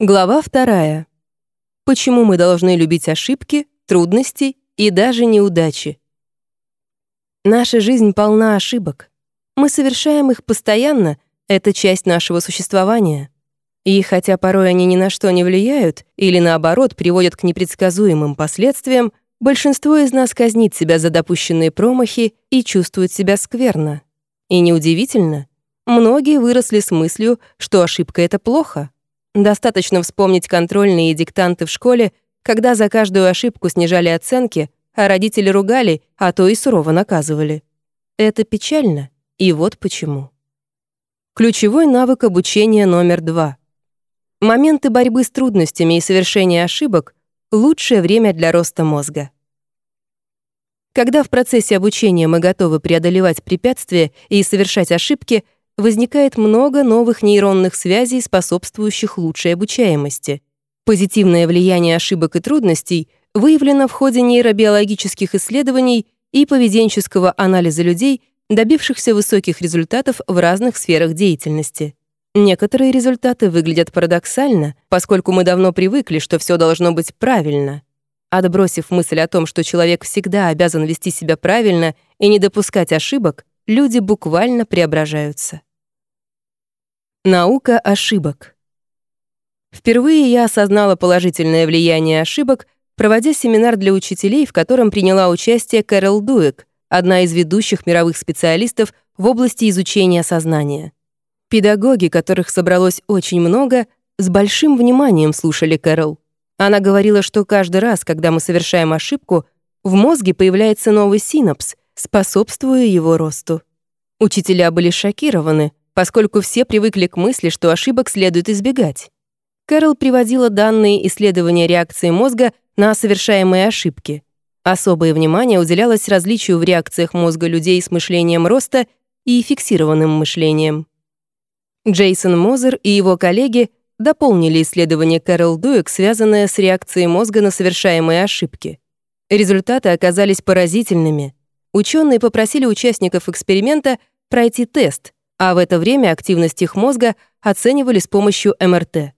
Глава вторая. Почему мы должны любить ошибки, трудности и даже неудачи? Наша жизнь полна ошибок. Мы совершаем их постоянно, это часть нашего существования. И хотя порой они ни на что не влияют или наоборот приводят к непредсказуемым последствиям, большинство из нас казнит себя за допущенные промахи и чувствует себя скверно. И неудивительно, многие выросли с мыслью, что ошибка — это плохо — Достаточно вспомнить контрольные и диктанты в школе, когда за каждую ошибку снижали оценки, а родители ругали, а то и сурово наказывали. Это печально, и вот почему. Ключевой навык обучения номер два. Моменты борьбы с трудностями и совершения ошибок — лучшее время для роста мозга. Когда в процессе обучения мы готовы преодолевать препятствия и совершать ошибки — возникает много новых нейронных связей, способствующих лучшей обучаемости. Позитивное влияние ошибок и трудностей выявлено в ходе нейробиологических исследований и поведенческого анализа людей, добившихся высоких результатов в разных сферах деятельности. Некоторые результаты выглядят парадоксально, поскольку мы давно привыкли, что все должно быть правильно. Отбросив мысль о том, что человек всегда обязан вести себя правильно и не допускать ошибок, люди буквально преображаются. Наука ошибок. Впервые я осознала положительное влияние ошибок, проводя семинар для учителей, в котором приняла участие Кэрол Дуэк, одна из ведущих мировых специалистов в области изучения сознания. Педагоги, которых собралось очень много, с большим вниманием слушали Кэрол. Она говорила, что каждый раз, когда мы совершаем ошибку, в мозге появляется новый синапс, способствуя его росту. Учителя были шокированы, поскольку все привыкли к мысли, что ошибок следует избегать. Кэрол приводила данные исследования реакции мозга на совершаемые ошибки. Особое внимание уделялось различию в реакциях мозга людей с мышлением роста и фиксированным мышлением. Джейсон Мозер и его коллеги дополнили исследование Кэрол Дуэк, связанное с реакцией мозга на совершаемые ошибки. Результаты оказались поразительными. Ученые попросили участников эксперимента пройти тест — а в это время активность их мозга оценивали с помощью МРТ.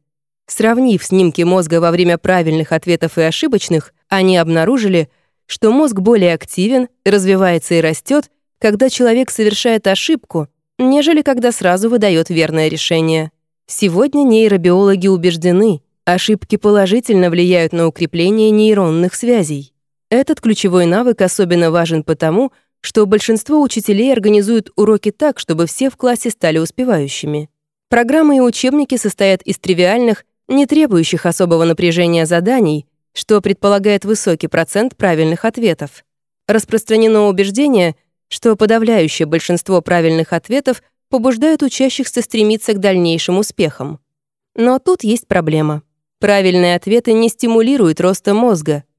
Сравнив снимки мозга во время правильных ответов и ошибочных, они обнаружили, что мозг более активен, развивается и растет, когда человек совершает ошибку, нежели когда сразу выдает верное решение. Сегодня нейробиологи убеждены, ошибки положительно влияют на укрепление нейронных связей. Этот ключевой навык особенно важен потому, что большинство учителей организуют уроки так, чтобы все в классе стали успевающими. Программы и учебники состоят из тривиальных, не требующих особого напряжения заданий, что предполагает высокий процент правильных ответов. Распространено убеждение, что подавляющее большинство правильных ответов побуждают учащихся стремиться к дальнейшим успехам. Но тут есть проблема. Правильные ответы не стимулируют роста мозга —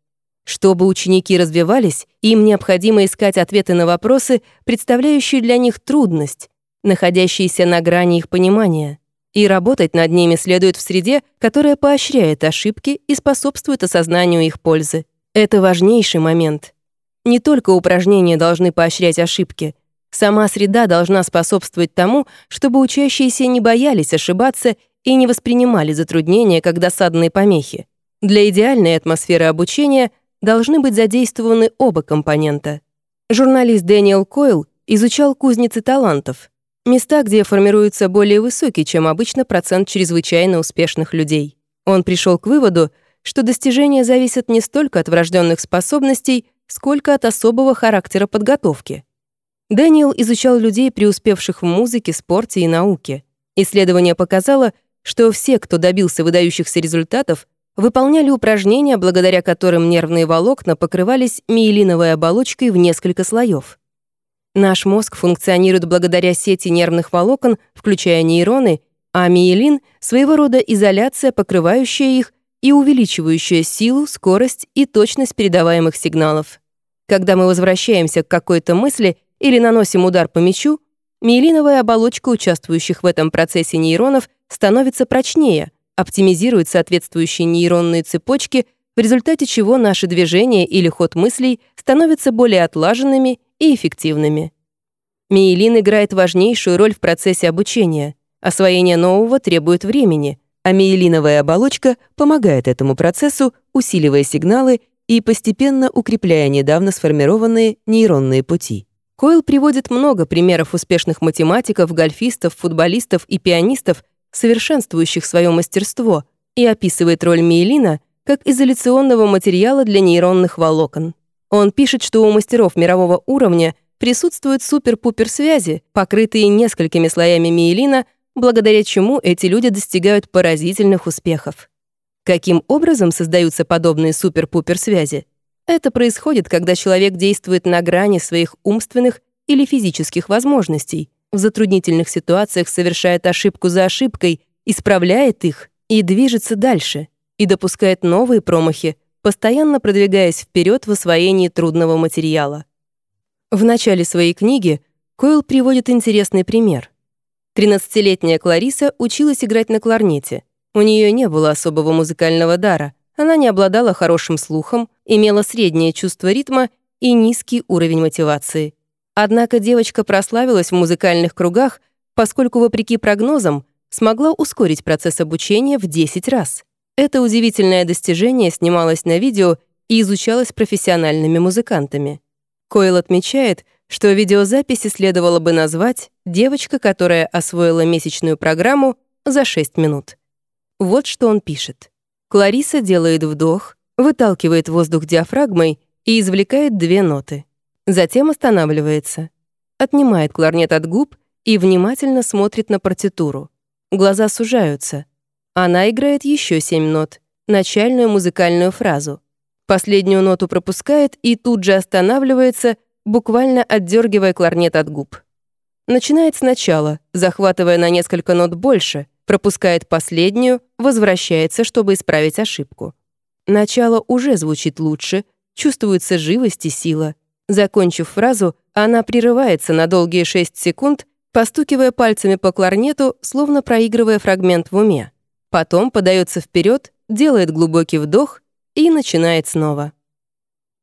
чтобы ученики развивались, им необходимо искать ответы на вопросы, представляющие для них трудность, находящиеся на грани их понимания. И работать над ними следует в среде, которая поощряет ошибки и способствует осознанию их пользы. Это важнейший момент. Не только упражнения должны поощрять ошибки. Сама среда должна способствовать тому, чтобы учащиеся не боялись ошибаться и не воспринимали затруднения как досадные помехи. Для идеальной атмосферы обучения должны быть задействованы оба компонента. Журналист Дэниел Койл изучал кузницы талантов, места, где формируется более высокий, чем обычно, процент чрезвычайно успешных людей. Он пришел к выводу, что достижения зависят не столько от врожденных способностей, сколько от особого характера подготовки. Дэниел изучал людей, преуспевших в музыке, спорте и науке. Исследование показало, что все, кто добился выдающихся результатов, выполняли упражнения, благодаря которым нервные волокна покрывались миелиновой оболочкой в несколько слоев. Наш мозг функционирует благодаря сети нервных волокон, включая нейроны, а миелин — своего рода изоляция, покрывающая их и увеличивающая силу, скорость и точность передаваемых сигналов. Когда мы возвращаемся к какой-то мысли или наносим удар по мячу, миелиновая оболочка участвующих в этом процессе нейронов становится прочнее — оптимизирует соответствующие нейронные цепочки, в результате чего наши движения или ход мыслей становятся более отлаженными и эффективными. Миелин играет важнейшую роль в процессе обучения. Освоение нового требует времени, а миелиновая оболочка помогает этому процессу, усиливая сигналы и постепенно укрепляя недавно сформированные нейронные пути. Койл приводит много примеров успешных математиков, гольфистов, футболистов и пианистов, совершенствующих свое мастерство, и описывает роль миелина как изоляционного материала для нейронных волокон. Он пишет, что у мастеров мирового уровня присутствуют супер-пупер связи, покрытые несколькими слоями миелина, благодаря чему эти люди достигают поразительных успехов. Каким образом создаются подобные супер-пупер связи? Это происходит, когда человек действует на грани своих умственных или физических возможностей, в затруднительных ситуациях совершает ошибку за ошибкой, исправляет их и движется дальше, и допускает новые промахи, постоянно продвигаясь вперед в освоении трудного материала. В начале своей книги Койл приводит интересный пример. 13-летняя Клариса училась играть на кларнете. У нее не было особого музыкального дара, она не обладала хорошим слухом, имела среднее чувство ритма и низкий уровень мотивации. Однако девочка прославилась в музыкальных кругах, поскольку, вопреки прогнозам, смогла ускорить процесс обучения в 10 раз. Это удивительное достижение снималось на видео и изучалось профессиональными музыкантами. Койл отмечает, что видеозаписи следовало бы назвать «девочка, которая освоила месячную программу за 6 минут». Вот что он пишет. Клариса делает вдох, выталкивает воздух диафрагмой и извлекает две ноты. Затем останавливается, отнимает кларнет от губ и внимательно смотрит на партитуру. Глаза сужаются. Она играет еще семь нот, начальную музыкальную фразу. Последнюю ноту пропускает и тут же останавливается, буквально отдергивая кларнет от губ. Начинает сначала, захватывая на несколько нот больше, пропускает последнюю, возвращается, чтобы исправить ошибку. Начало уже звучит лучше, чувствуется живость и сила. Закончив фразу, она прерывается на долгие 6 секунд, постукивая пальцами по кларнету, словно проигрывая фрагмент в уме. Потом подается вперед, делает глубокий вдох и начинает снова.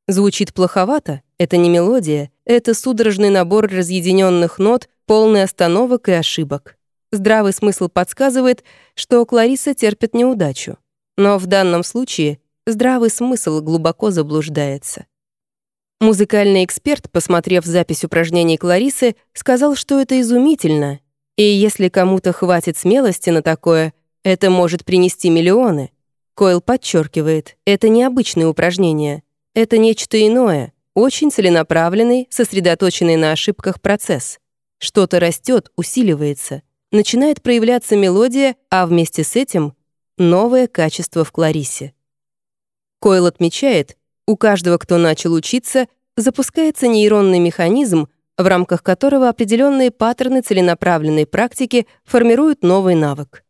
Звучит плоховато, это не мелодия, это судорожный набор разъединенных нот, полный остановок и ошибок. Здравый смысл подсказывает, что Клариса терпит неудачу. Но в данном случае здравый смысл глубоко заблуждается. Музыкальный эксперт, посмотрев запись упражнений Кларисы, сказал, что это изумительно, и если кому-то хватит смелости на такое, это может принести миллионы. Койл подчеркивает, это необычные упражнения, это нечто иное, очень целенаправленный, сосредоточенный на ошибках процесс. Что-то растет, усиливается, начинает проявляться мелодия, а вместе с этим — новое качество в Кларисе. Койл отмечает, у каждого, кто начал учиться, запускается нейронный механизм, в рамках которого определенные паттерны целенаправленной практики формируют новый навык.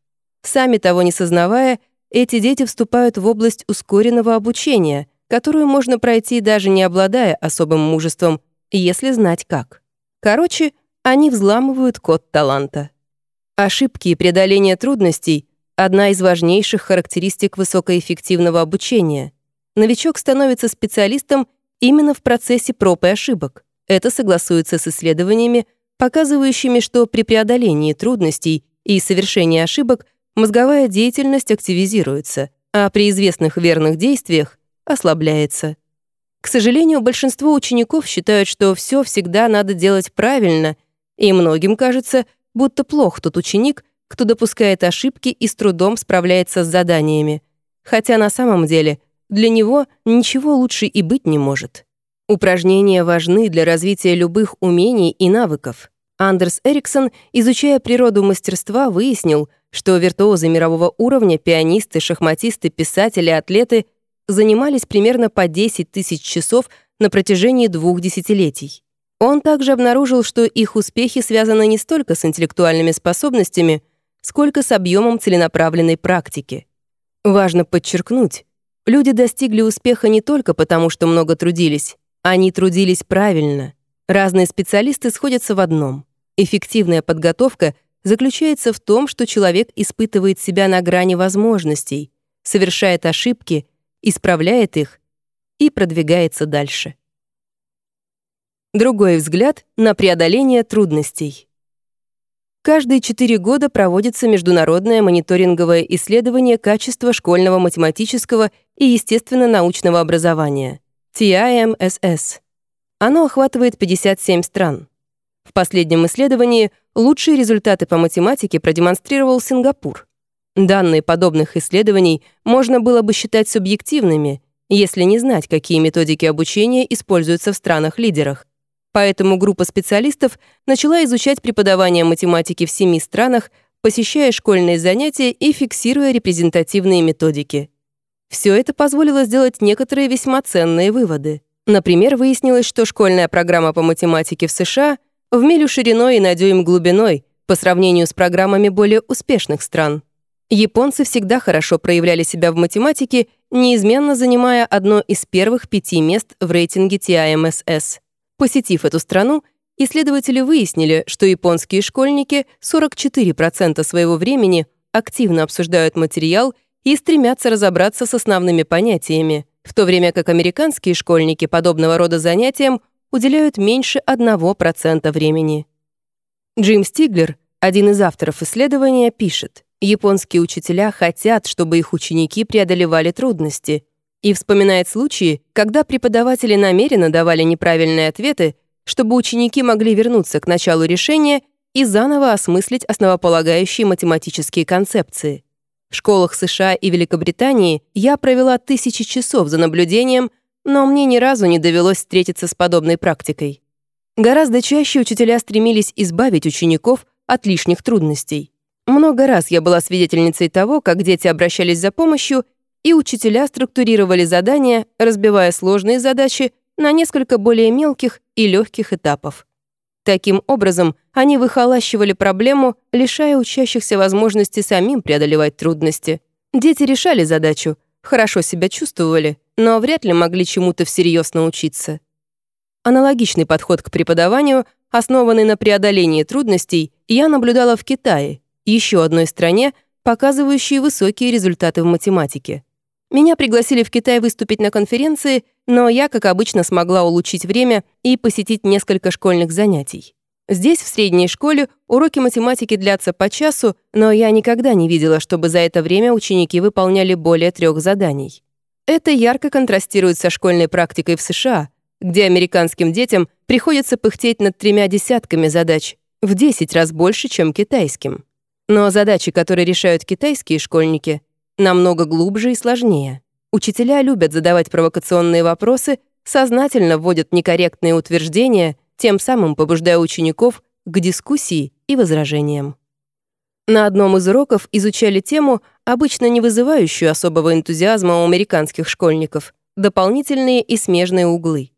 Сами того не сознавая, эти дети вступают в область ускоренного обучения, которую можно пройти даже не обладая особым мужеством, если знать как. Короче, они взламывают код таланта. Ошибки и преодоление трудностей — одна из важнейших характеристик высокоэффективного обучения — новичок становится специалистом именно в процессе проб и ошибок. Это согласуется с исследованиями, показывающими, что при преодолении трудностей и совершении ошибок мозговая деятельность активизируется, а при известных верных действиях ослабляется. К сожалению, большинство учеников считают, что все всегда надо делать правильно, и многим кажется, будто плох тот ученик, кто допускает ошибки и с трудом справляется с заданиями. Хотя на самом деле для него ничего лучше и быть не может. Упражнения важны для развития любых умений и навыков. Андерс Эриксон, изучая природу мастерства, выяснил, что виртуозы мирового уровня, пианисты, шахматисты, писатели, атлеты занимались примерно по 10 тысяч часов на протяжении двух десятилетий. Он также обнаружил, что их успехи связаны не столько с интеллектуальными способностями, сколько с объемом целенаправленной практики. Важно подчеркнуть, Люди достигли успеха не только потому, что много трудились. Они трудились правильно. Разные специалисты сходятся в одном. Эффективная подготовка заключается в том, что человек испытывает себя на грани возможностей, совершает ошибки, исправляет их и продвигается дальше. Другой взгляд на преодоление трудностей. Каждые четыре года проводится международное мониторинговое исследование качества школьного математического и естественно-научного образования TIMSS. Оно охватывает 57 стран. В последнем исследовании лучшие результаты по математике продемонстрировал Сингапур. Данные подобных исследований можно было бы считать субъективными, если не знать, какие методики обучения используются в странах-лидерах. Поэтому группа специалистов начала изучать преподавание математики в семи странах, посещая школьные занятия и фиксируя репрезентативные методики. Все это позволило сделать некоторые весьма ценные выводы. Например, выяснилось, что школьная программа по математике в США в милю шириной и на дюйм глубиной по сравнению с программами более успешных стран. Японцы всегда хорошо проявляли себя в математике, неизменно занимая одно из первых пяти мест в рейтинге TIMSS. Посетив эту страну, исследователи выяснили, что японские школьники 44% своего времени активно обсуждают материал и стремятся разобраться с основными понятиями, в то время как американские школьники подобного рода занятиям уделяют меньше 1% времени. Джим Стиглер, один из авторов исследования, пишет, «Японские учителя хотят, чтобы их ученики преодолевали трудности, и вспоминает случаи, когда преподаватели намеренно давали неправильные ответы, чтобы ученики могли вернуться к началу решения и заново осмыслить основополагающие математические концепции. В школах США и Великобритании я провела тысячи часов за наблюдением, но мне ни разу не довелось встретиться с подобной практикой. Гораздо чаще учителя стремились избавить учеников от лишних трудностей. Много раз я была свидетельницей того, как дети обращались за помощью — и учителя структурировали задания, разбивая сложные задачи на несколько более мелких и легких этапов. Таким образом, они выхолащивали проблему, лишая учащихся возможности самим преодолевать трудности. Дети решали задачу, хорошо себя чувствовали, но вряд ли могли чему-то всерьез научиться. Аналогичный подход к преподаванию, основанный на преодолении трудностей, я наблюдала в Китае, еще одной стране, показывающей высокие результаты в математике. Меня пригласили в Китай выступить на конференции, но я, как обычно, смогла улучшить время и посетить несколько школьных занятий. Здесь, в средней школе, уроки математики длятся по часу, но я никогда не видела, чтобы за это время ученики выполняли более трех заданий. Это ярко контрастирует со школьной практикой в США, где американским детям приходится пыхтеть над тремя десятками задач, в 10 раз больше, чем китайским. Но задачи, которые решают китайские школьники, намного глубже и сложнее. Учителя любят задавать провокационные вопросы, сознательно вводят некорректные утверждения, тем самым побуждая учеников к дискуссии и возражениям. На одном из уроков изучали тему, обычно не вызывающую особого энтузиазма у американских школьников — дополнительные и смежные углы.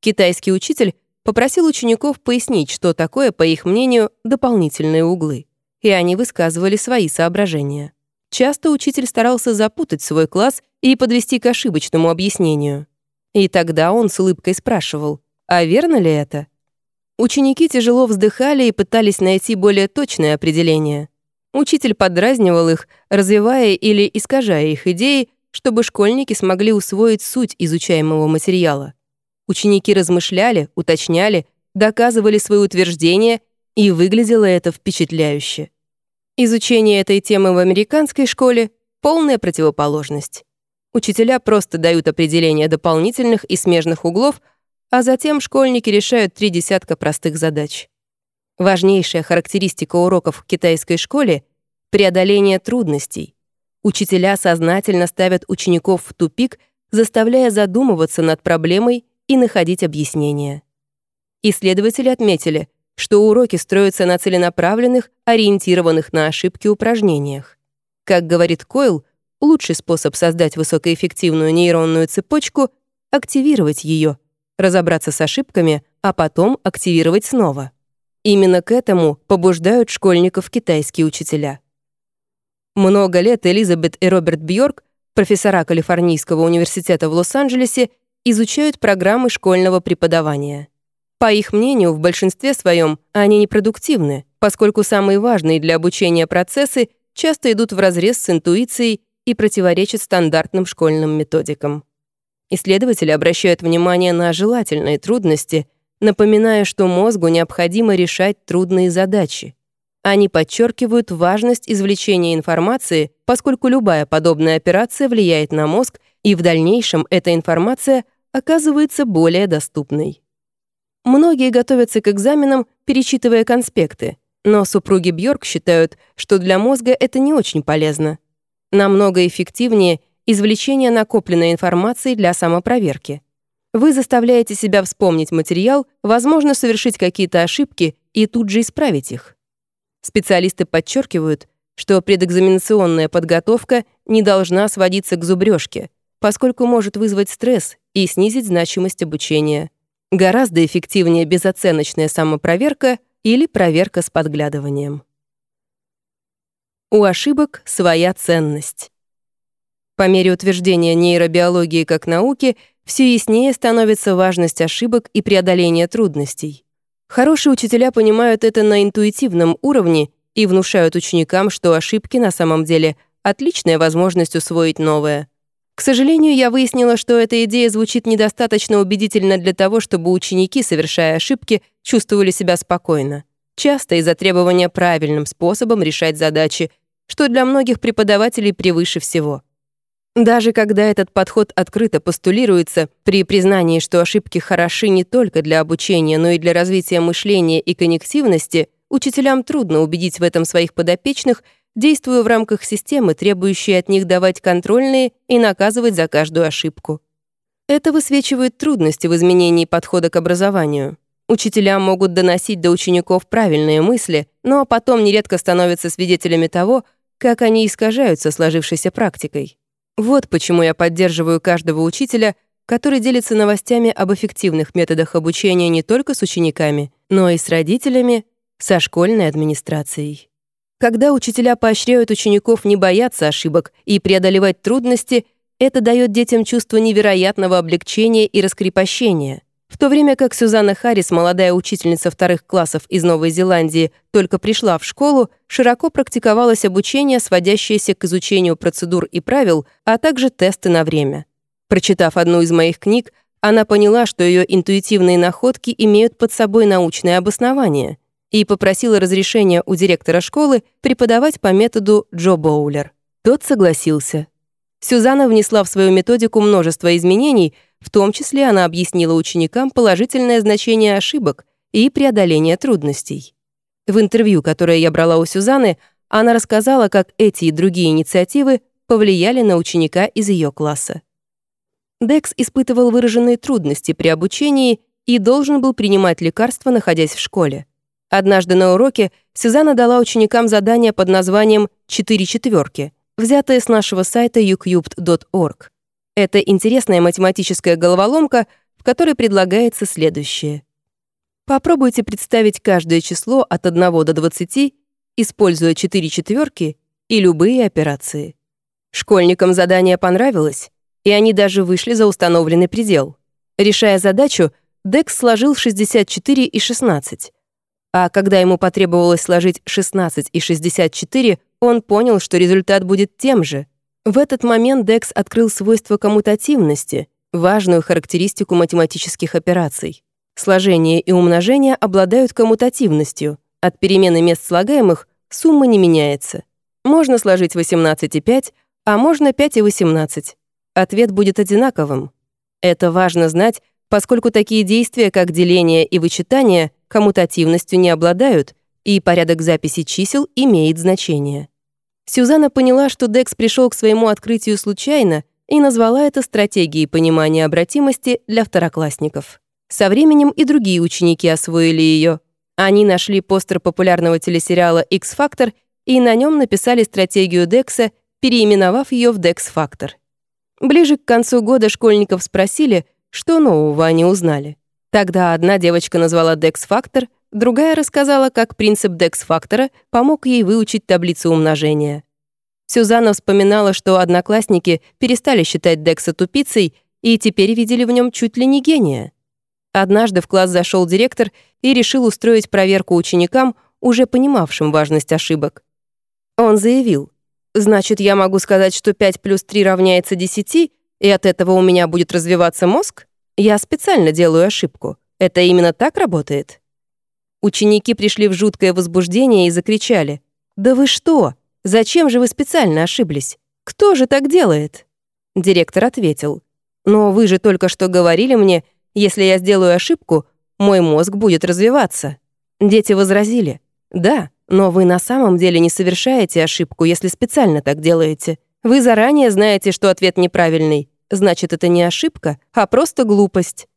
Китайский учитель попросил учеников пояснить, что такое, по их мнению, дополнительные углы, и они высказывали свои соображения. Часто учитель старался запутать свой класс и подвести к ошибочному объяснению. И тогда он с улыбкой спрашивал, а верно ли это? Ученики тяжело вздыхали и пытались найти более точное определение. Учитель подразнивал их, развивая или искажая их идеи, чтобы школьники смогли усвоить суть изучаемого материала. Ученики размышляли, уточняли, доказывали свои утверждения, и выглядело это впечатляюще. Изучение этой темы в американской школе — полная противоположность. Учителя просто дают определение дополнительных и смежных углов, а затем школьники решают три десятка простых задач. Важнейшая характеристика уроков в китайской школе — преодоление трудностей. Учителя сознательно ставят учеников в тупик, заставляя задумываться над проблемой и находить объяснения. Исследователи отметили — что уроки строятся на целенаправленных, ориентированных на ошибки упражнениях. Как говорит Койл, лучший способ создать высокоэффективную нейронную цепочку — активировать ее, разобраться с ошибками, а потом активировать снова. Именно к этому побуждают школьников китайские учителя. Много лет Элизабет и Роберт Бьорк, профессора Калифорнийского университета в Лос-Анджелесе, изучают программы школьного преподавания. По их мнению, в большинстве своем они непродуктивны, поскольку самые важные для обучения процессы часто идут вразрез с интуицией и противоречат стандартным школьным методикам. Исследователи обращают внимание на желательные трудности, напоминая, что мозгу необходимо решать трудные задачи. Они подчеркивают важность извлечения информации, поскольку любая подобная операция влияет на мозг, и в дальнейшем эта информация оказывается более доступной. Многие готовятся к экзаменам, перечитывая конспекты, но супруги Бьорк считают, что для мозга это не очень полезно. Намного эффективнее извлечение накопленной информации для самопроверки. Вы заставляете себя вспомнить материал, возможно, совершить какие-то ошибки и тут же исправить их. Специалисты подчеркивают, что предэкзаменационная подготовка не должна сводиться к зубрежке, поскольку может вызвать стресс и снизить значимость обучения. Гораздо эффективнее безоценочная самопроверка или проверка с подглядыванием. У ошибок своя ценность. По мере утверждения нейробиологии как науки, все яснее становится важность ошибок и преодоления трудностей. Хорошие учителя понимают это на интуитивном уровне и внушают ученикам, что ошибки на самом деле отличная возможность усвоить новое. К сожалению, я выяснила, что эта идея звучит недостаточно убедительно для того, чтобы ученики, совершая ошибки, чувствовали себя спокойно. Часто из-за требования правильным способом решать задачи, что для многих преподавателей превыше всего. Даже когда этот подход открыто постулируется, при признании, что ошибки хороши не только для обучения, но и для развития мышления и коннективности, учителям трудно убедить в этом своих подопечных, действуя в рамках системы, требующей от них давать контрольные и наказывать за каждую ошибку. Это высвечивает трудности в изменении подхода к образованию. Учителя могут доносить до учеников правильные мысли, но потом нередко становятся свидетелями того, как они искажаются сложившейся практикой. Вот почему я поддерживаю каждого учителя, который делится новостями об эффективных методах обучения не только с учениками, но и с родителями, со школьной администрацией. Когда учителя поощряют учеников не бояться ошибок и преодолевать трудности, это дает детям чувство невероятного облегчения и раскрепощения. В то время как Сюзанна Харрис, молодая учительница вторых классов из Новой Зеландии, только пришла в школу, широко практиковалось обучение, сводящееся к изучению процедур и правил, а также тесты на время. Прочитав одну из моих книг, она поняла, что ее интуитивные находки имеют под собой научное обоснование, и попросила разрешения у директора школы преподавать по методу Джо Боулер. Тот согласился. Сюзанна внесла в свою методику множество изменений — в том числе она объяснила ученикам положительное значение ошибок и преодоление трудностей. В интервью, которое я брала у Сюзанны, она рассказала, как эти и другие инициативы повлияли на ученика из ее класса. Декс испытывал выраженные трудности при обучении и должен был принимать лекарства, находясь в школе. Однажды на уроке Сюзанна дала ученикам задание под названием «Четыре четверки», взятое с нашего сайта ucubed.org. Это интересная математическая головоломка, в которой предлагается следующее. Попробуйте представить каждое число от 1 до 20, используя 4 четверки и любые операции. Школьникам задание понравилось, и они даже вышли за установленный предел. Решая задачу, Декс сложил 64 и 16. А когда ему потребовалось сложить 16 и 64, он понял, что результат будет тем же — в этот момент Декс открыл свойство коммутативности, важную характеристику математических операций. Сложение и умножение обладают коммутативностью. От перемены мест слагаемых сумма не меняется. Можно сложить 18 и 5, а можно 5 и 18. Ответ будет одинаковым. Это важно знать, поскольку такие действия, как деление и вычитание, коммутативностью не обладают, и порядок записи чисел имеет значение. Сюзанна поняла, что Декс пришел к своему открытию случайно и назвала это стратегией понимания обратимости для второклассников. Со временем и другие ученики освоили ее. Они нашли постер популярного телесериала X-Factor и на нем написали стратегию Декса, переименовав ее в Dex-Factor. Ближе к концу года школьников спросили, что нового они узнали. Тогда одна девочка назвала Dex-Factor, Другая рассказала, как принцип Декс-фактора помог ей выучить таблицу умножения. Сюзанна вспоминала, что одноклассники перестали считать Декса тупицей и теперь видели в нем чуть ли не гения. Однажды в класс зашел директор и решил устроить проверку ученикам, уже понимавшим важность ошибок. Он заявил, «Значит, я могу сказать, что 5 плюс 3 равняется 10, и от этого у меня будет развиваться мозг? Я специально делаю ошибку. Это именно так работает?» Ученики пришли в жуткое возбуждение и закричали. «Да вы что? Зачем же вы специально ошиблись? Кто же так делает?» Директор ответил. «Но вы же только что говорили мне, если я сделаю ошибку, мой мозг будет развиваться». Дети возразили. «Да, но вы на самом деле не совершаете ошибку, если специально так делаете. Вы заранее знаете, что ответ неправильный. Значит, это не ошибка, а просто глупость.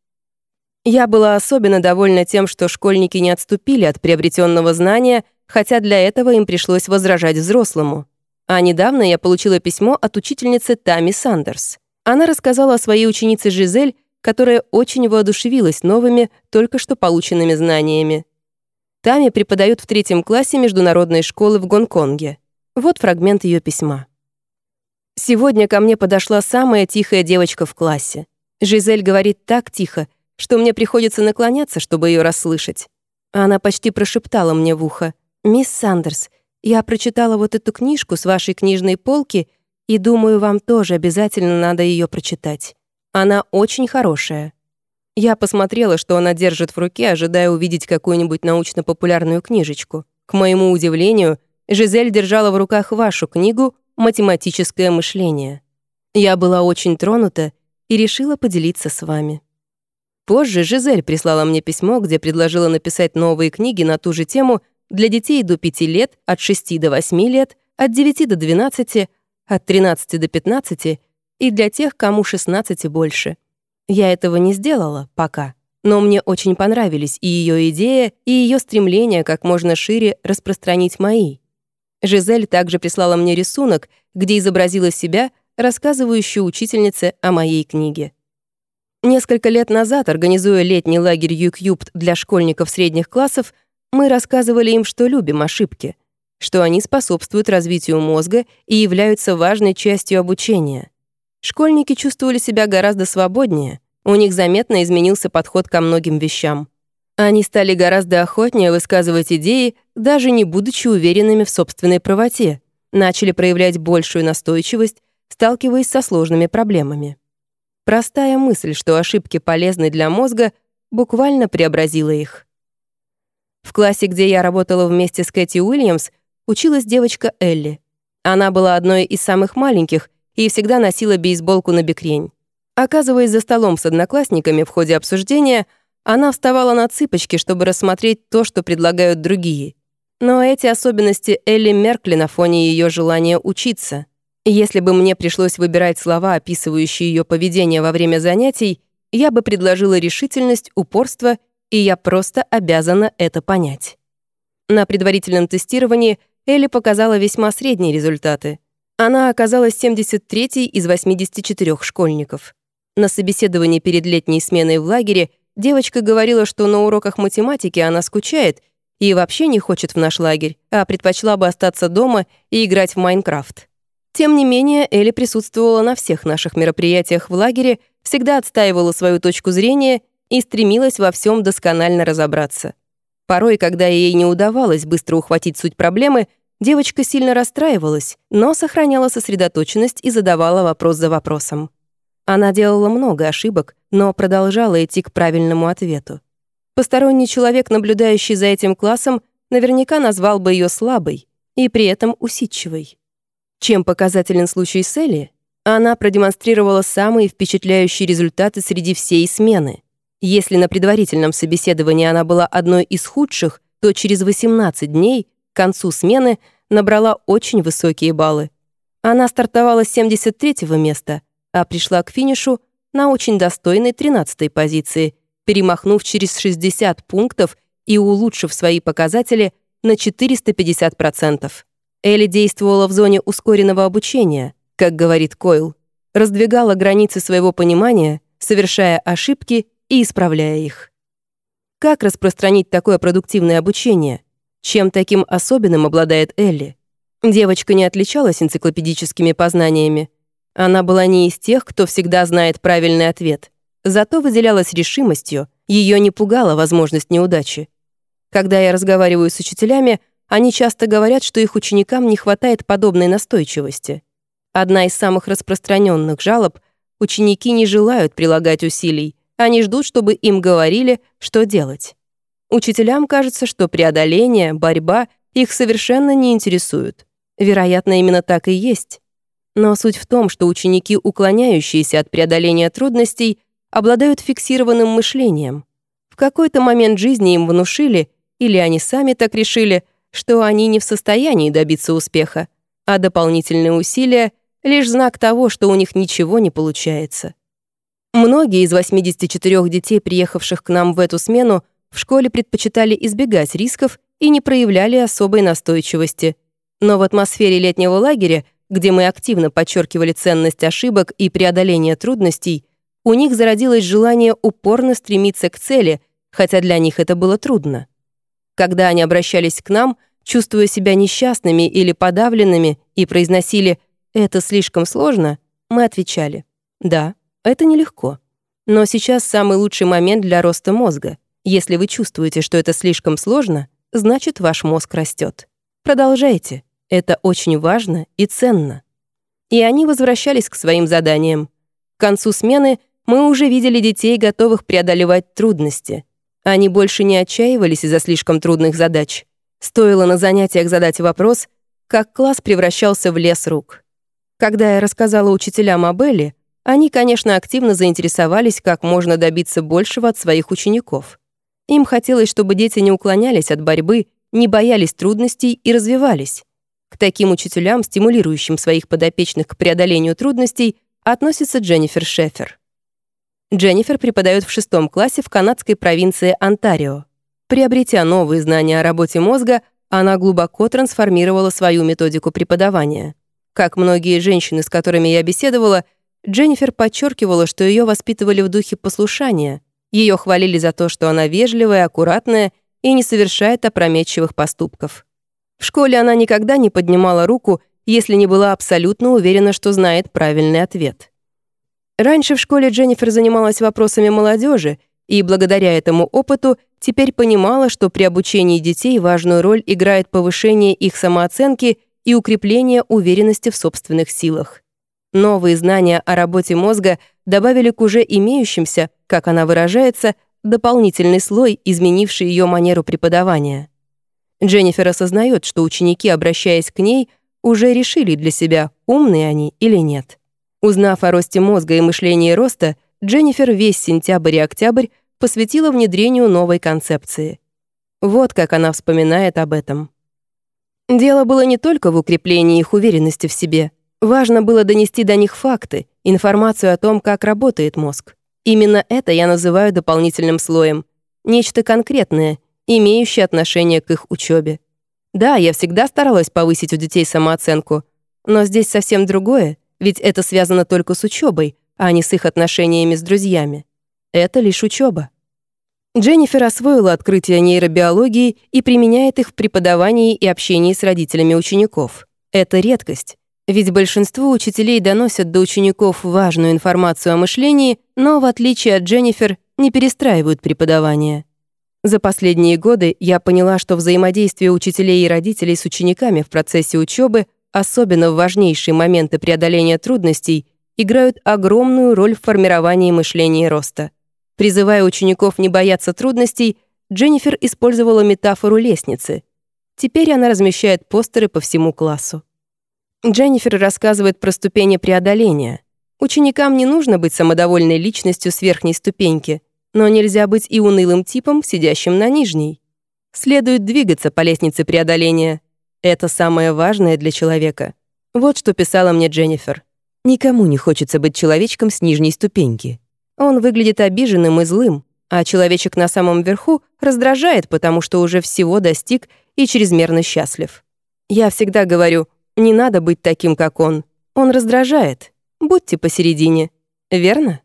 Я была особенно довольна тем, что школьники не отступили от приобретенного знания, хотя для этого им пришлось возражать взрослому. А недавно я получила письмо от учительницы Тами Сандерс. Она рассказала о своей ученице Жизель, которая очень воодушевилась новыми, только что полученными знаниями. Тами преподает в третьем классе международной школы в Гонконге. Вот фрагмент ее письма. Сегодня ко мне подошла самая тихая девочка в классе. Жизель говорит так тихо, что мне приходится наклоняться, чтобы ее расслышать. Она почти прошептала мне в ухо. «Мисс Сандерс, я прочитала вот эту книжку с вашей книжной полки и думаю, вам тоже обязательно надо ее прочитать. Она очень хорошая». Я посмотрела, что она держит в руке, ожидая увидеть какую-нибудь научно-популярную книжечку. К моему удивлению, Жизель держала в руках вашу книгу «Математическое мышление». Я была очень тронута и решила поделиться с вами. Позже Жизель прислала мне письмо, где предложила написать новые книги на ту же тему для детей до 5 лет, от 6 до 8 лет, от 9 до 12, от 13 до 15 и для тех, кому 16 и больше. Я этого не сделала пока, но мне очень понравились и ее идея, и ее стремление как можно шире распространить мои. Жизель также прислала мне рисунок, где изобразила себя, рассказывающую учительнице о моей книге. Несколько лет назад, организуя летний лагерь Юкюбт для школьников средних классов, мы рассказывали им, что любим ошибки, что они способствуют развитию мозга и являются важной частью обучения. Школьники чувствовали себя гораздо свободнее, у них заметно изменился подход ко многим вещам. Они стали гораздо охотнее высказывать идеи, даже не будучи уверенными в собственной правоте, начали проявлять большую настойчивость, сталкиваясь со сложными проблемами. Простая мысль, что ошибки полезны для мозга, буквально преобразила их. В классе, где я работала вместе с Кэти Уильямс, училась девочка Элли. Она была одной из самых маленьких и всегда носила бейсболку на бекрень. Оказываясь за столом с одноклассниками в ходе обсуждения, она вставала на цыпочки, чтобы рассмотреть то, что предлагают другие. Но эти особенности Элли меркли на фоне ее желания учиться. Если бы мне пришлось выбирать слова, описывающие ее поведение во время занятий, я бы предложила решительность, упорство, и я просто обязана это понять. На предварительном тестировании Элли показала весьма средние результаты. Она оказалась 73-й из 84 школьников. На собеседовании перед летней сменой в лагере Девочка говорила, что на уроках математики она скучает и вообще не хочет в наш лагерь, а предпочла бы остаться дома и играть в Майнкрафт. Тем не менее, Элли присутствовала на всех наших мероприятиях в лагере, всегда отстаивала свою точку зрения и стремилась во всем досконально разобраться. Порой, когда ей не удавалось быстро ухватить суть проблемы, девочка сильно расстраивалась, но сохраняла сосредоточенность и задавала вопрос за вопросом. Она делала много ошибок, но продолжала идти к правильному ответу. Посторонний человек, наблюдающий за этим классом, наверняка назвал бы ее слабой и при этом усидчивой. Чем показателен случай с Элли? Она продемонстрировала самые впечатляющие результаты среди всей смены. Если на предварительном собеседовании она была одной из худших, то через 18 дней, к концу смены, набрала очень высокие баллы. Она стартовала с 73-го места, а пришла к финишу на очень достойной 13-й позиции, перемахнув через 60 пунктов и улучшив свои показатели на 450%. Элли действовала в зоне ускоренного обучения, как говорит Койл, раздвигала границы своего понимания, совершая ошибки и исправляя их. Как распространить такое продуктивное обучение? Чем таким особенным обладает Элли? Девочка не отличалась энциклопедическими познаниями, она была не из тех, кто всегда знает правильный ответ. Зато выделялась решимостью, ее не пугала возможность неудачи. Когда я разговариваю с учителями, они часто говорят, что их ученикам не хватает подобной настойчивости. Одна из самых распространенных жалоб — ученики не желают прилагать усилий, они ждут, чтобы им говорили, что делать. Учителям кажется, что преодоление, борьба их совершенно не интересуют. Вероятно, именно так и есть. Но суть в том, что ученики, уклоняющиеся от преодоления трудностей, обладают фиксированным мышлением. В какой-то момент жизни им внушили, или они сами так решили, что они не в состоянии добиться успеха, а дополнительные усилия — лишь знак того, что у них ничего не получается. Многие из 84 детей, приехавших к нам в эту смену, в школе предпочитали избегать рисков и не проявляли особой настойчивости. Но в атмосфере летнего лагеря, где мы активно подчеркивали ценность ошибок и преодоление трудностей, у них зародилось желание упорно стремиться к цели, хотя для них это было трудно. Когда они обращались к нам, чувствуя себя несчастными или подавленными, и произносили «это слишком сложно», мы отвечали «да, это нелегко». Но сейчас самый лучший момент для роста мозга. Если вы чувствуете, что это слишком сложно, значит, ваш мозг растет. Продолжайте. Это очень важно и ценно. И они возвращались к своим заданиям. К концу смены мы уже видели детей, готовых преодолевать трудности. Они больше не отчаивались из-за слишком трудных задач. Стоило на занятиях задать вопрос, как класс превращался в лес рук. Когда я рассказала учителям об Элли, они, конечно, активно заинтересовались, как можно добиться большего от своих учеников. Им хотелось, чтобы дети не уклонялись от борьбы, не боялись трудностей и развивались. К таким учителям, стимулирующим своих подопечных к преодолению трудностей, относится Дженнифер Шефер. Дженнифер преподает в шестом классе в канадской провинции Онтарио. Приобретя новые знания о работе мозга, она глубоко трансформировала свою методику преподавания. Как многие женщины, с которыми я беседовала, Дженнифер подчеркивала, что ее воспитывали в духе послушания. Ее хвалили за то, что она вежливая, аккуратная и не совершает опрометчивых поступков. В школе она никогда не поднимала руку, если не была абсолютно уверена, что знает правильный ответ. Раньше в школе Дженнифер занималась вопросами молодежи, и благодаря этому опыту теперь понимала, что при обучении детей важную роль играет повышение их самооценки и укрепление уверенности в собственных силах. Новые знания о работе мозга добавили к уже имеющимся, как она выражается, дополнительный слой, изменивший ее манеру преподавания. Дженнифер осознает, что ученики, обращаясь к ней, уже решили для себя, умные они или нет. Узнав о росте мозга и мышлении роста, Дженнифер весь сентябрь и октябрь посвятила внедрению новой концепции. Вот как она вспоминает об этом. Дело было не только в укреплении их уверенности в себе. Важно было донести до них факты, информацию о том, как работает мозг. Именно это я называю дополнительным слоем. Нечто конкретное, имеющее отношение к их учебе. Да, я всегда старалась повысить у детей самооценку, но здесь совсем другое — ведь это связано только с учебой, а не с их отношениями с друзьями. Это лишь учеба. Дженнифер освоила открытия нейробиологии и применяет их в преподавании и общении с родителями учеников. Это редкость, ведь большинство учителей доносят до учеников важную информацию о мышлении, но, в отличие от Дженнифер, не перестраивают преподавание. За последние годы я поняла, что взаимодействие учителей и родителей с учениками в процессе учебы особенно в важнейшие моменты преодоления трудностей, играют огромную роль в формировании мышления и роста. Призывая учеников не бояться трудностей, Дженнифер использовала метафору лестницы. Теперь она размещает постеры по всему классу. Дженнифер рассказывает про ступени преодоления. Ученикам не нужно быть самодовольной личностью с верхней ступеньки, но нельзя быть и унылым типом, сидящим на нижней. Следует двигаться по лестнице преодоления, это самое важное для человека. Вот что писала мне Дженнифер. Никому не хочется быть человечком с нижней ступеньки. Он выглядит обиженным и злым, а человечек на самом верху раздражает, потому что уже всего достиг и чрезмерно счастлив. Я всегда говорю, не надо быть таким, как он. Он раздражает. Будьте посередине. Верно?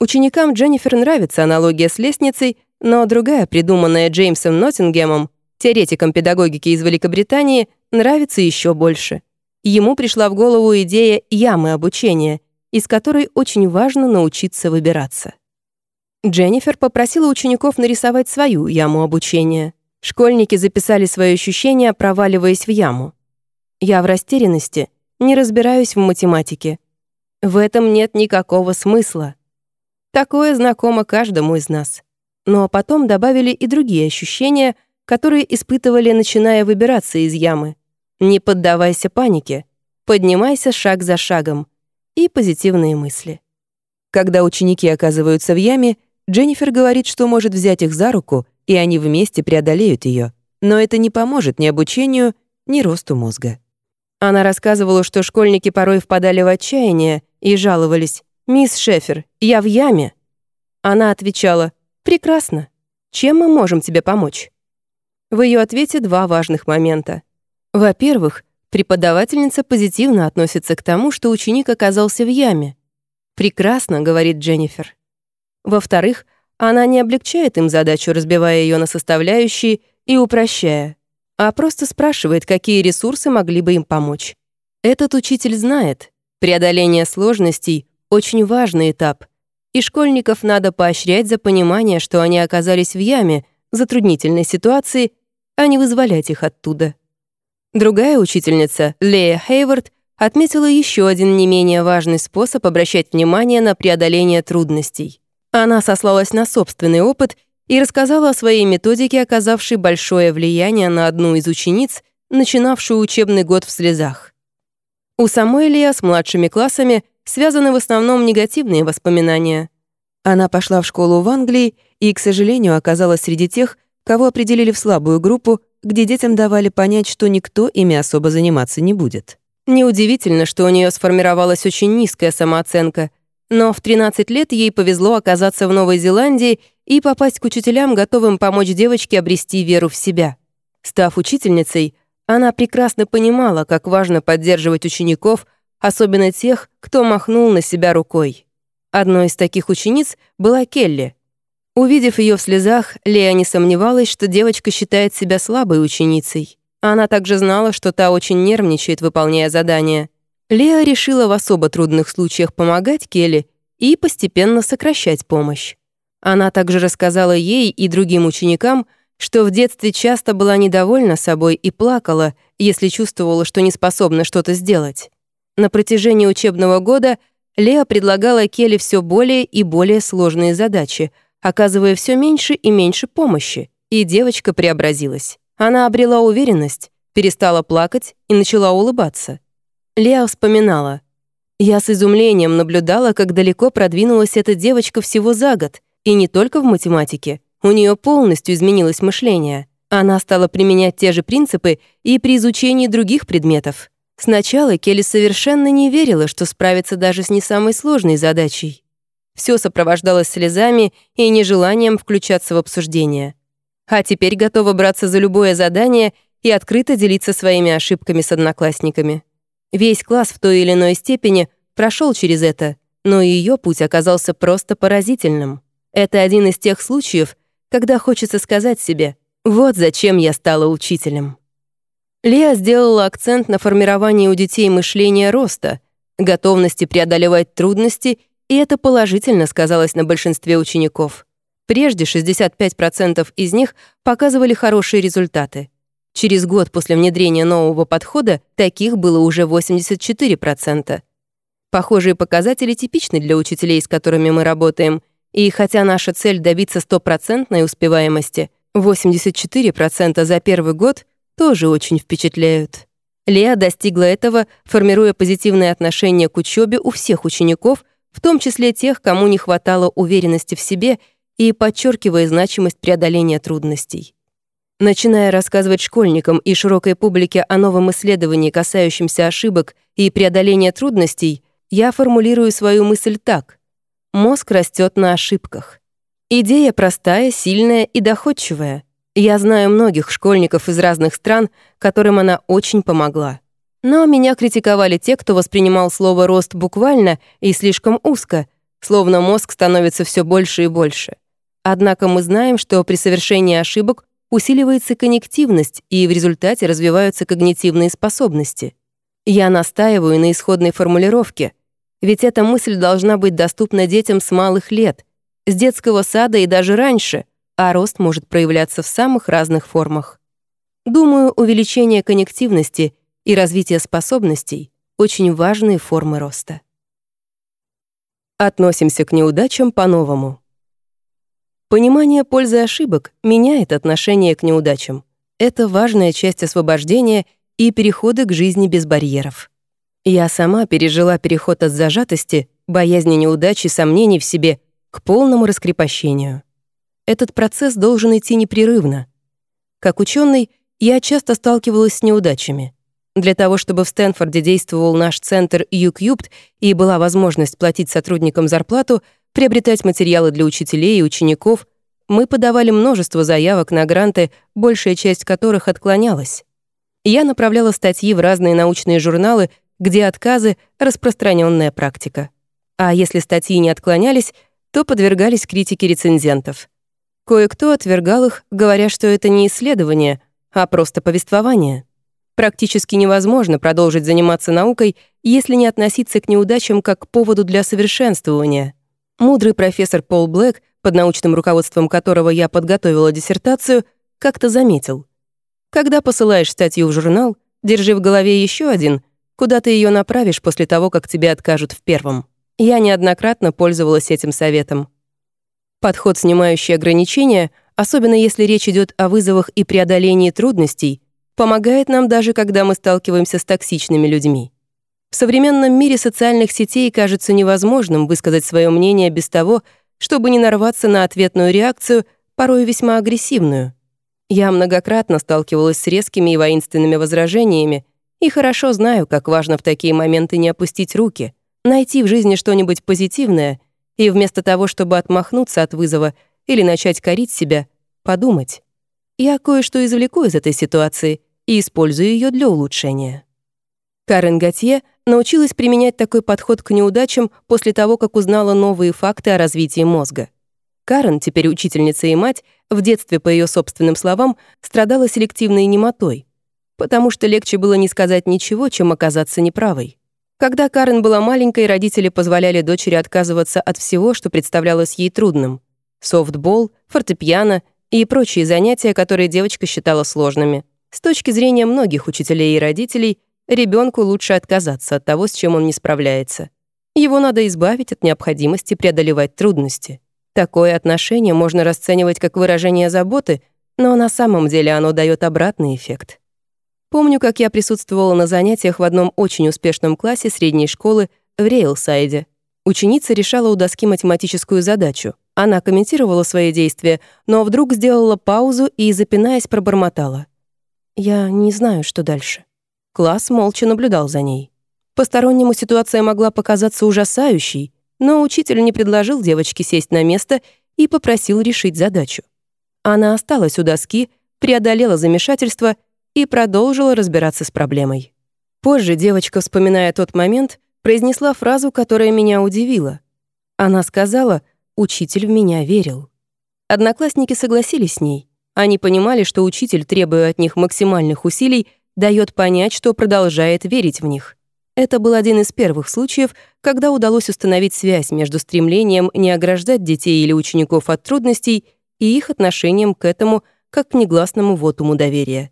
Ученикам Дженнифер нравится аналогия с лестницей, но другая, придуманная Джеймсом Ноттингемом, теоретикам педагогики из Великобритании, нравится еще больше. Ему пришла в голову идея ямы обучения, из которой очень важно научиться выбираться. Дженнифер попросила учеников нарисовать свою яму обучения. Школьники записали свои ощущения, проваливаясь в яму. Я в растерянности, не разбираюсь в математике. В этом нет никакого смысла. Такое знакомо каждому из нас. Но потом добавили и другие ощущения, которые испытывали, начиная выбираться из ямы. Не поддавайся панике, поднимайся шаг за шагом. И позитивные мысли. Когда ученики оказываются в яме, Дженнифер говорит, что может взять их за руку, и они вместе преодолеют ее. Но это не поможет ни обучению, ни росту мозга. Она рассказывала, что школьники порой впадали в отчаяние и жаловались. «Мисс Шефер, я в яме». Она отвечала «Прекрасно. Чем мы можем тебе помочь?» В ее ответе два важных момента. Во-первых, преподавательница позитивно относится к тому, что ученик оказался в яме. «Прекрасно», — говорит Дженнифер. Во-вторых, она не облегчает им задачу, разбивая ее на составляющие и упрощая а просто спрашивает, какие ресурсы могли бы им помочь. Этот учитель знает, преодоление сложностей — очень важный этап, и школьников надо поощрять за понимание, что они оказались в яме, затруднительной ситуации, а не вызволять их оттуда. Другая учительница, Лея Хейвард, отметила еще один не менее важный способ обращать внимание на преодоление трудностей. Она сослалась на собственный опыт — и рассказала о своей методике, оказавшей большое влияние на одну из учениц, начинавшую учебный год в слезах. У самой Лия с младшими классами связаны в основном негативные воспоминания. Она пошла в школу в Англии и, к сожалению, оказалась среди тех, кого определили в слабую группу, где детям давали понять, что никто ими особо заниматься не будет. Неудивительно, что у нее сформировалась очень низкая самооценка, но в 13 лет ей повезло оказаться в Новой Зеландии и попасть к учителям, готовым помочь девочке обрести веру в себя. Став учительницей, она прекрасно понимала, как важно поддерживать учеников, особенно тех, кто махнул на себя рукой. Одной из таких учениц была Келли. Увидев ее в слезах, Лея не сомневалась, что девочка считает себя слабой ученицей. Она также знала, что та очень нервничает, выполняя задания. Леа решила в особо трудных случаях помогать Келли и постепенно сокращать помощь. Она также рассказала ей и другим ученикам, что в детстве часто была недовольна собой и плакала, если чувствовала, что не способна что-то сделать. На протяжении учебного года Леа предлагала Келли все более и более сложные задачи, оказывая все меньше и меньше помощи, и девочка преобразилась. Она обрела уверенность, перестала плакать и начала улыбаться. Леа вспоминала. «Я с изумлением наблюдала, как далеко продвинулась эта девочка всего за год, и не только в математике. У нее полностью изменилось мышление. Она стала применять те же принципы и при изучении других предметов. Сначала Келли совершенно не верила, что справится даже с не самой сложной задачей. Все сопровождалось слезами и нежеланием включаться в обсуждение. А теперь готова браться за любое задание и открыто делиться своими ошибками с одноклассниками. Весь класс в той или иной степени прошел через это, но ее путь оказался просто поразительным. Это один из тех случаев, когда хочется сказать себе «Вот зачем я стала учителем». Леа сделала акцент на формировании у детей мышления роста, готовности преодолевать трудности, и это положительно сказалось на большинстве учеников. Прежде 65% из них показывали хорошие результаты. Через год после внедрения нового подхода таких было уже 84%. Похожие показатели типичны для учителей, с которыми мы работаем, и хотя наша цель добиться стопроцентной успеваемости, 84% за первый год тоже очень впечатляют. Леа достигла этого, формируя позитивное отношение к учебе у всех учеников, в том числе тех, кому не хватало уверенности в себе и подчеркивая значимость преодоления трудностей. Начиная рассказывать школьникам и широкой публике о новом исследовании, касающемся ошибок и преодоления трудностей, я формулирую свою мысль так. Мозг растет на ошибках. Идея простая, сильная и доходчивая. Я знаю многих школьников из разных стран, которым она очень помогла. Но меня критиковали те, кто воспринимал слово «рост» буквально и слишком узко, словно мозг становится все больше и больше. Однако мы знаем, что при совершении ошибок усиливается коннективность, и в результате развиваются когнитивные способности. Я настаиваю на исходной формулировке, ведь эта мысль должна быть доступна детям с малых лет, с детского сада и даже раньше, а рост может проявляться в самых разных формах. Думаю, увеличение коннективности и развитие способностей — очень важные формы роста. Относимся к неудачам по-новому. Понимание пользы ошибок меняет отношение к неудачам. Это важная часть освобождения и перехода к жизни без барьеров. Я сама пережила переход от зажатости, боязни неудачи, сомнений в себе к полному раскрепощению. Этот процесс должен идти непрерывно. Как ученый, я часто сталкивалась с неудачами. Для того, чтобы в Стэнфорде действовал наш центр UCubed и была возможность платить сотрудникам зарплату, приобретать материалы для учителей и учеников, мы подавали множество заявок на гранты, большая часть которых отклонялась. Я направляла статьи в разные научные журналы, где отказы — распространенная практика. А если статьи не отклонялись, то подвергались критике рецензентов. Кое-кто отвергал их, говоря, что это не исследование, а просто повествование. Практически невозможно продолжить заниматься наукой, если не относиться к неудачам как к поводу для совершенствования. Мудрый профессор Пол Блэк, под научным руководством которого я подготовила диссертацию, как-то заметил. Когда посылаешь статью в журнал, держи в голове еще один, куда ты ее направишь после того, как тебе откажут в первом. Я неоднократно пользовалась этим советом. Подход, снимающий ограничения, особенно если речь идет о вызовах и преодолении трудностей, помогает нам даже когда мы сталкиваемся с токсичными людьми. В современном мире социальных сетей кажется невозможным высказать свое мнение без того, чтобы не нарваться на ответную реакцию, порой весьма агрессивную. Я многократно сталкивалась с резкими и воинственными возражениями и хорошо знаю, как важно в такие моменты не опустить руки, найти в жизни что-нибудь позитивное и вместо того, чтобы отмахнуться от вызова или начать корить себя, подумать. Я кое-что извлеку из этой ситуации и использую ее для улучшения. Карен Готье научилась применять такой подход к неудачам после того, как узнала новые факты о развитии мозга. Карен, теперь учительница и мать, в детстве, по ее собственным словам, страдала селективной немотой, потому что легче было не сказать ничего, чем оказаться неправой. Когда Карен была маленькой, родители позволяли дочери отказываться от всего, что представлялось ей трудным. Софтбол, фортепиано и прочие занятия, которые девочка считала сложными. С точки зрения многих учителей и родителей, Ребенку лучше отказаться от того, с чем он не справляется. Его надо избавить от необходимости преодолевать трудности. Такое отношение можно расценивать как выражение заботы, но на самом деле оно дает обратный эффект. Помню, как я присутствовала на занятиях в одном очень успешном классе средней школы в Рейлсайде. Ученица решала у доски математическую задачу. Она комментировала свои действия, но вдруг сделала паузу и, запинаясь, пробормотала. «Я не знаю, что дальше». Класс молча наблюдал за ней. Постороннему ситуация могла показаться ужасающей, но учитель не предложил девочке сесть на место и попросил решить задачу. Она осталась у доски, преодолела замешательство и продолжила разбираться с проблемой. Позже девочка, вспоминая тот момент, произнесла фразу, которая меня удивила. Она сказала «Учитель в меня верил». Одноклассники согласились с ней. Они понимали, что учитель, требуя от них максимальных усилий, дает понять, что продолжает верить в них. Это был один из первых случаев, когда удалось установить связь между стремлением не ограждать детей или учеников от трудностей и их отношением к этому как к негласному вотуму доверия.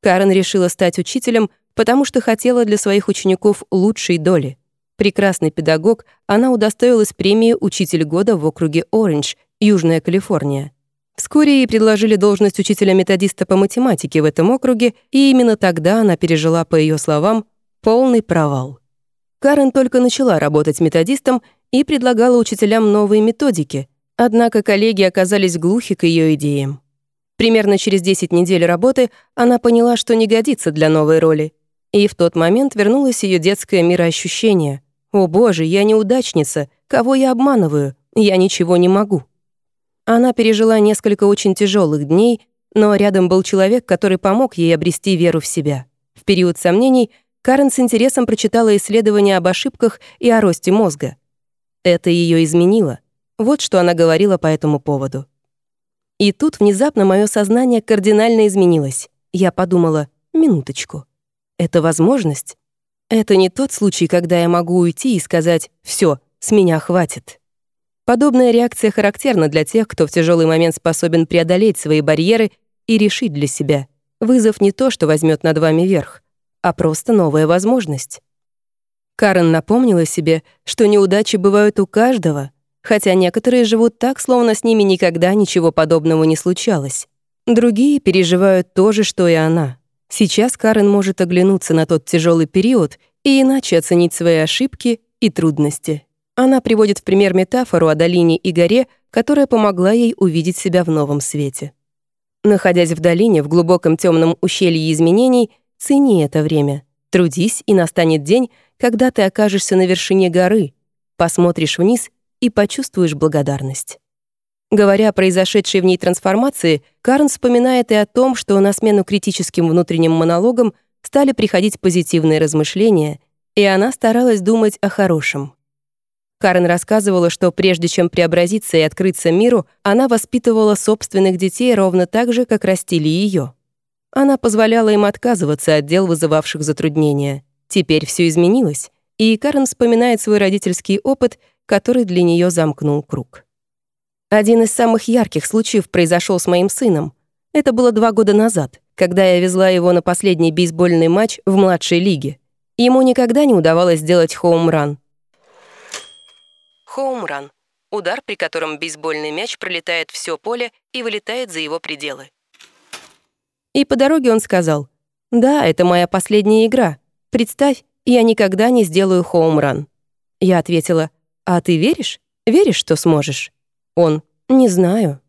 Карен решила стать учителем, потому что хотела для своих учеников лучшей доли. Прекрасный педагог, она удостоилась премии «Учитель года» в округе Ориндж, Южная Калифорния. Вскоре ей предложили должность учителя-методиста по математике в этом округе, и именно тогда она пережила, по ее словам, полный провал. Карен только начала работать методистом и предлагала учителям новые методики, однако коллеги оказались глухи к ее идеям. Примерно через 10 недель работы она поняла, что не годится для новой роли. И в тот момент вернулось ее детское мироощущение. «О боже, я неудачница! Кого я обманываю? Я ничего не могу!» Она пережила несколько очень тяжелых дней, но рядом был человек, который помог ей обрести веру в себя. В период сомнений Карен с интересом прочитала исследования об ошибках и о росте мозга. Это ее изменило. Вот что она говорила по этому поводу. И тут внезапно мое сознание кардинально изменилось. Я подумала, минуточку. Это возможность? Это не тот случай, когда я могу уйти и сказать «все, с меня хватит». Подобная реакция характерна для тех, кто в тяжелый момент способен преодолеть свои барьеры и решить для себя. Вызов не то, что возьмет над вами верх, а просто новая возможность. Карен напомнила себе, что неудачи бывают у каждого, хотя некоторые живут так, словно с ними никогда ничего подобного не случалось. Другие переживают то же, что и она. Сейчас Карен может оглянуться на тот тяжелый период и иначе оценить свои ошибки и трудности. Она приводит в пример метафору о долине и горе, которая помогла ей увидеть себя в новом свете. Находясь в долине, в глубоком темном ущелье изменений, цени это время. Трудись, и настанет день, когда ты окажешься на вершине горы, посмотришь вниз и почувствуешь благодарность. Говоря о произошедшей в ней трансформации, Карн вспоминает и о том, что на смену критическим внутренним монологам стали приходить позитивные размышления, и она старалась думать о хорошем. Карен рассказывала, что прежде чем преобразиться и открыться миру, она воспитывала собственных детей ровно так же, как растили ее. Она позволяла им отказываться от дел, вызывавших затруднения. Теперь все изменилось, и Карен вспоминает свой родительский опыт, который для нее замкнул круг. Один из самых ярких случаев произошел с моим сыном. Это было два года назад, когда я везла его на последний бейсбольный матч в младшей лиге. Ему никогда не удавалось сделать хоум-ран, Хоумран — удар, при котором бейсбольный мяч пролетает все поле и вылетает за его пределы. И по дороге он сказал, «Да, это моя последняя игра. Представь, я никогда не сделаю хоумран». Я ответила, «А ты веришь? Веришь, что сможешь?» Он, «Не знаю».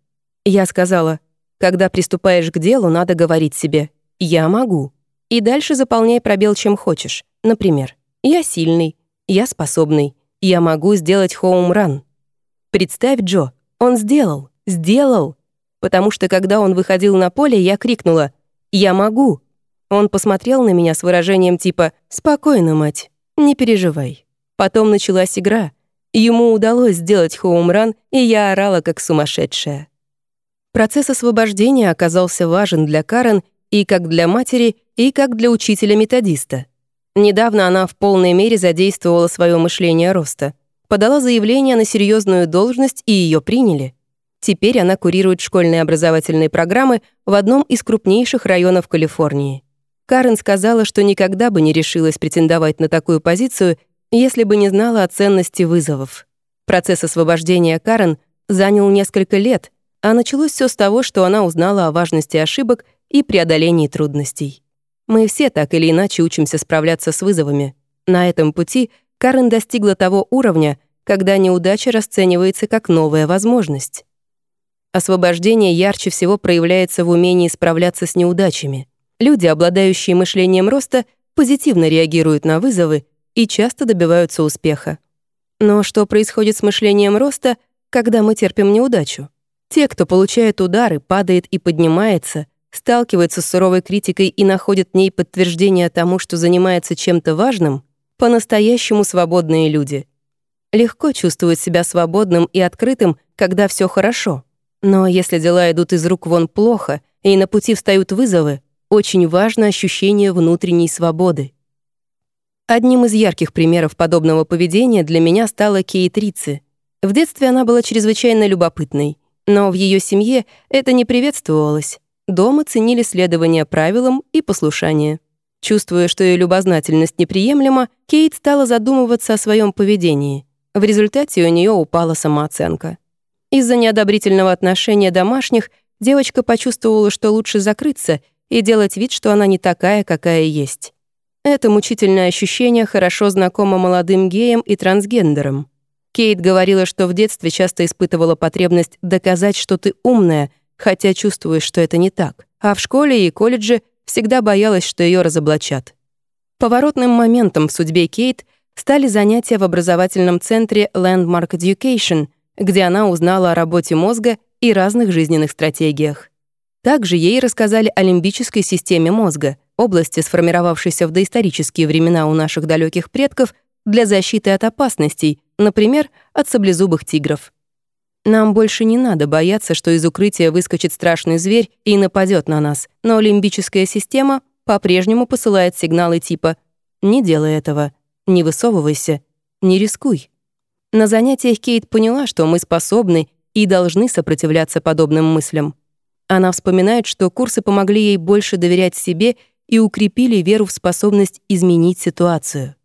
Я сказала, «Когда приступаешь к делу, надо говорить себе «я могу». И дальше заполняй пробел чем хочешь. Например, «я сильный», «я способный», я могу сделать хоум-ран. Представь, Джо, он сделал, сделал. Потому что когда он выходил на поле, я крикнула «Я могу». Он посмотрел на меня с выражением типа «Спокойно, мать, не переживай». Потом началась игра. Ему удалось сделать хоум-ран, и я орала как сумасшедшая. Процесс освобождения оказался важен для Карен и как для матери, и как для учителя-методиста. Недавно она в полной мере задействовала свое мышление роста. Подала заявление на серьезную должность, и ее приняли. Теперь она курирует школьные образовательные программы в одном из крупнейших районов Калифорнии. Карен сказала, что никогда бы не решилась претендовать на такую позицию, если бы не знала о ценности вызовов. Процесс освобождения Карен занял несколько лет, а началось все с того, что она узнала о важности ошибок и преодолении трудностей. Мы все так или иначе учимся справляться с вызовами. На этом пути Карен достигла того уровня, когда неудача расценивается как новая возможность. Освобождение ярче всего проявляется в умении справляться с неудачами. Люди, обладающие мышлением роста, позитивно реагируют на вызовы и часто добиваются успеха. Но что происходит с мышлением роста, когда мы терпим неудачу? Те, кто получает удары, падает и поднимается, сталкивается с суровой критикой и находит в ней подтверждение тому, что занимается чем-то важным, по-настоящему свободные люди. Легко чувствовать себя свободным и открытым, когда все хорошо. Но если дела идут из рук вон плохо, и на пути встают вызовы, очень важно ощущение внутренней свободы. Одним из ярких примеров подобного поведения для меня стала Кейт Рицци. В детстве она была чрезвычайно любопытной, но в ее семье это не приветствовалось. Дома ценили следование правилам и послушание. Чувствуя, что ее любознательность неприемлема, Кейт стала задумываться о своем поведении. В результате у нее упала самооценка. Из-за неодобрительного отношения домашних девочка почувствовала, что лучше закрыться и делать вид, что она не такая, какая есть. Это мучительное ощущение хорошо знакомо молодым геям и трансгендерам. Кейт говорила, что в детстве часто испытывала потребность доказать, что ты умная — хотя чувствуешь, что это не так. А в школе и колледже всегда боялась, что ее разоблачат. Поворотным моментом в судьбе Кейт стали занятия в образовательном центре Landmark Education, где она узнала о работе мозга и разных жизненных стратегиях. Также ей рассказали о лимбической системе мозга, области, сформировавшейся в доисторические времена у наших далеких предков для защиты от опасностей, например, от саблезубых тигров. Нам больше не надо бояться, что из укрытия выскочит страшный зверь и нападет на нас, но лимбическая система по-прежнему посылает сигналы типа «Не делай этого», «Не высовывайся», «Не рискуй». На занятиях Кейт поняла, что мы способны и должны сопротивляться подобным мыслям. Она вспоминает, что курсы помогли ей больше доверять себе и укрепили веру в способность изменить ситуацию.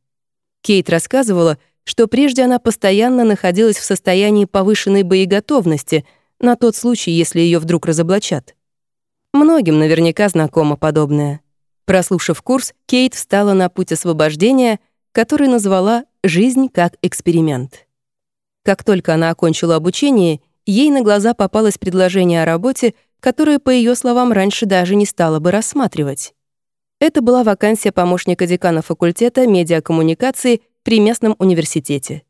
Кейт рассказывала, что прежде она постоянно находилась в состоянии повышенной боеготовности на тот случай, если ее вдруг разоблачат. Многим наверняка знакомо подобное. Прослушав курс, Кейт встала на путь освобождения, который назвала «Жизнь как эксперимент». Как только она окончила обучение, ей на глаза попалось предложение о работе, которое, по ее словам, раньше даже не стала бы рассматривать. Это была вакансия помощника декана факультета медиакоммуникации при местном университете.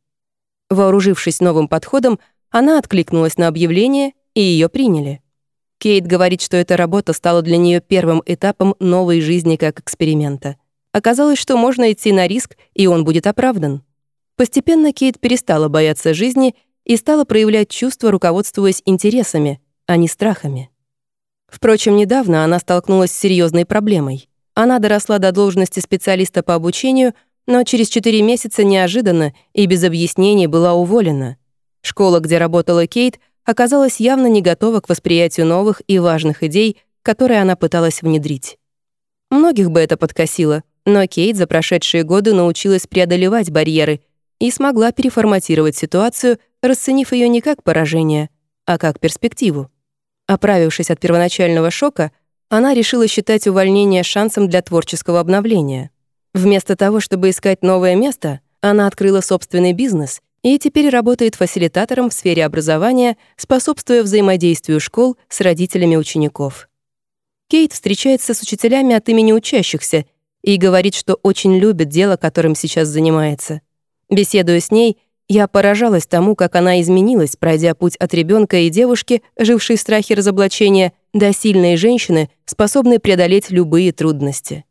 Вооружившись новым подходом, она откликнулась на объявление, и ее приняли. Кейт говорит, что эта работа стала для нее первым этапом новой жизни как эксперимента. Оказалось, что можно идти на риск, и он будет оправдан. Постепенно Кейт перестала бояться жизни и стала проявлять чувства, руководствуясь интересами, а не страхами. Впрочем, недавно она столкнулась с серьезной проблемой. Она доросла до должности специалиста по обучению, но через 4 месяца неожиданно и без объяснений была уволена. Школа, где работала Кейт, оказалась явно не готова к восприятию новых и важных идей, которые она пыталась внедрить. Многих бы это подкосило, но Кейт за прошедшие годы научилась преодолевать барьеры и смогла переформатировать ситуацию, расценив ее не как поражение, а как перспективу. Оправившись от первоначального шока, она решила считать увольнение шансом для творческого обновления. Вместо того, чтобы искать новое место, она открыла собственный бизнес и теперь работает фасилитатором в сфере образования, способствуя взаимодействию школ с родителями учеников. Кейт встречается с учителями от имени учащихся и говорит, что очень любит дело, которым сейчас занимается. Беседуя с ней, я поражалась тому, как она изменилась, пройдя путь от ребенка и девушки, жившей в страхе разоблачения, до сильной женщины, способной преодолеть любые трудности.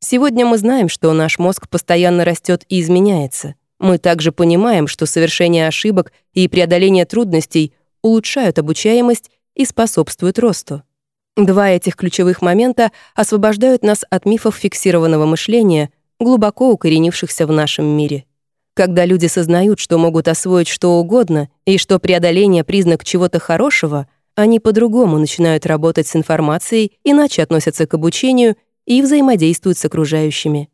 Сегодня мы знаем, что наш мозг постоянно растет и изменяется. Мы также понимаем, что совершение ошибок и преодоление трудностей улучшают обучаемость и способствуют росту. Два этих ключевых момента освобождают нас от мифов фиксированного мышления, глубоко укоренившихся в нашем мире. Когда люди сознают, что могут освоить что угодно и что преодоление — признак чего-то хорошего, они по-другому начинают работать с информацией, иначе относятся к обучению и взаимодействуют с окружающими.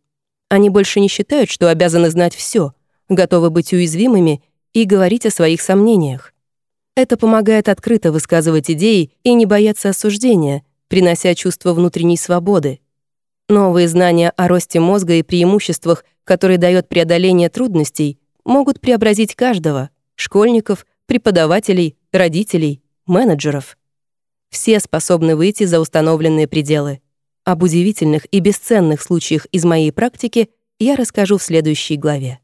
Они больше не считают, что обязаны знать все, готовы быть уязвимыми и говорить о своих сомнениях. Это помогает открыто высказывать идеи и не бояться осуждения, принося чувство внутренней свободы. Новые знания о росте мозга и преимуществах, которые дает преодоление трудностей, могут преобразить каждого — школьников, преподавателей, родителей, менеджеров. Все способны выйти за установленные пределы. Об удивительных и бесценных случаях из моей практики я расскажу в следующей главе.